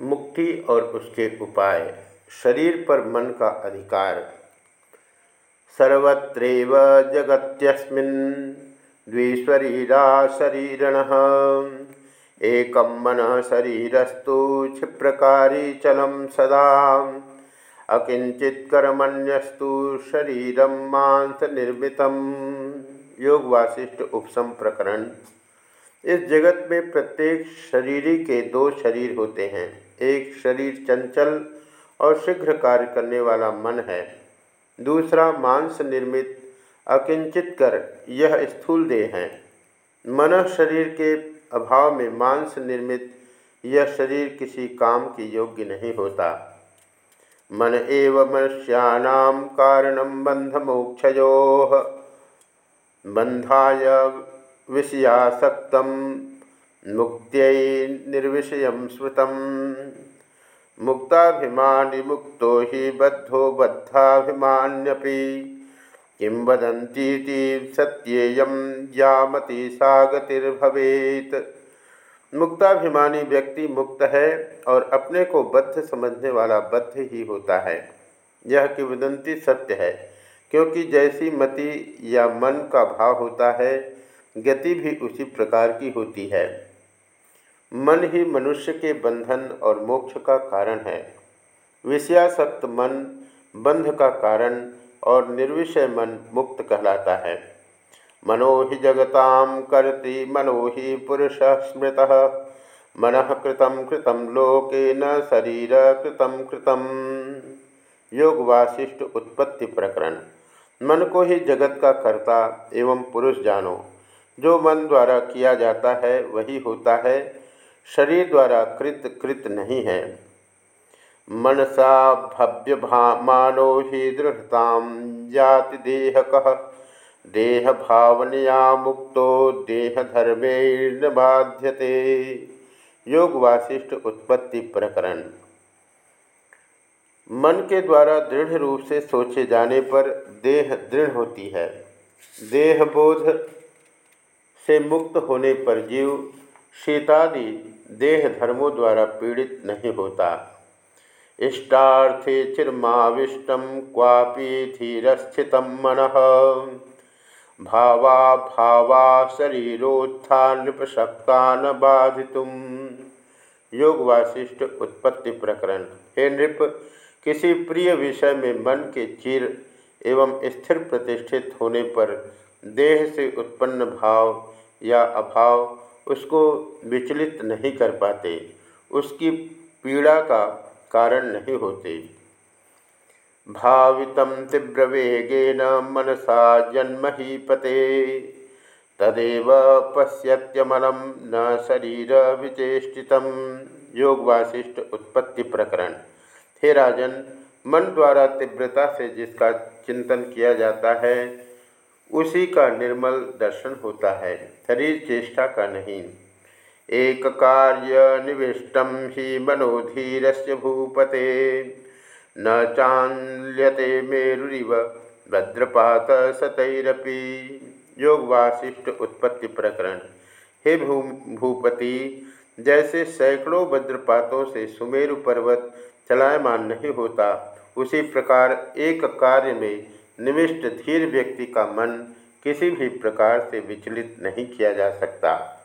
मुक्ति और उसके उपाय। शरीर पर मन का अधिकार। सर्वत्रैव जगत्यस्मिन् द्विशरीरा एक मन शरीरस्तु क्षिप्रकारी चलम सदा। अकिंचित्कर्मण्यस्तु शरीर मांस निर्मित योग वासिष्ठ उपसम प्रकरण इस जगत में प्रत्येक शरीरी के दो शरीर होते हैं। एक शरीर चंचल और शीघ्र कार्य करने वाला मन है। दूसरा मांस निर्मित, अकिंचित कर, यह स्थूल देह है। मन शरीर के अभाव में मांस निर्मित, यह शरीर किसी काम की योग्य नहीं होता। मन एव मनुष्याणां कारणं बन्धमोक्षयो। बन्धाय विषयासक्तं मुक्त्यै निर्विषयं स्मृतं मुक्ताभिमानिमुक्तो हि बद्धो बद्धाभिमान्यपि। किं वदन्तीति सत्येयं यामति सा मुक्ताभिमानी व्यक्ति मुक्त है और अपने को बद्ध समझने वाला बद्ध ही होता है। यह किवदंती सत्य है, क्योंकि जैसी मति या मन का भाव होता है गति भी उसी प्रकार की होती है। मन ही मनुष्य के बंधन और मोक्ष का कारण है। विषयासक्त मन बंध का कारण और निर्विषय मन मुक्त कहलाता है। मनो हि जगता करती मनो हि पुरुष स्मृत। मन कृतं कृतं लोके न शरीर कृतं कृतं योग वासिष्ठ उत्पत्ति प्रकरण। मन को ही जगत का कर्ता एवं पुरुष जानो। जो मन द्वारा किया जाता है, वही होता है। शरीर द्वारा कृत कृत नहीं है। मनसा भव्य मानो ही दृढ़ता, जाति देह कह देह भावनया मुक्तो, देह धर्मे बाध्यते। योग वासिष्ठ उत्पत्ति प्रकरण। मन के द्वारा दृढ़ रूप से सोचे जाने पर देह दृढ़ होती है। देह बोध से मुक्त होने पर जीव शीतादि देह धर्मों द्वारा पीड़ित नहीं होता। इष्टार्थे चिर्माविष्टम क्वापी धीरस्थित मन। भावा भावा शरीरोत्थान नृपशक्ता न बाधितुम योग वासिष्ठ उत्पत्ति प्रकरण। हे नृप, किसी प्रिय विषय में मन के चिर एवं स्थिर प्रतिष्ठित होने पर देह से उत्पन्न भाव या अभाव उसको विचलित नहीं कर पाते। उसकी पीड़ा का कारण नहीं होते। भावित तीव्रवेगेन मनसा जन्म ही पते। तदेव पश्यत्यमलम न शरीर विचेषित योग वासिष्ठ उत्पत्ति प्रकरण। हे राजन, मन द्वारा तीव्रता से जिसका चिंतन किया जाता है उसी का निर्मल दर्शन होता है, शरीर चेष्टा का नहीं। एक कार्य निविष्टम ही मनोधीर भूपते, न चाल्यते मेरुरीव भद्रपात सतरपी। योग वासिष्ठ उत्पत्ति प्रकरण। हे भू, भूपति, जैसे सैकड़ों वज्रपातों से सुमेरु पर्वत चलायमान नहीं होता, उसी प्रकार एक कार्य में निविष्ट धीर व्यक्ति का मन किसी भी प्रकार से विचलित नहीं किया जा सकता।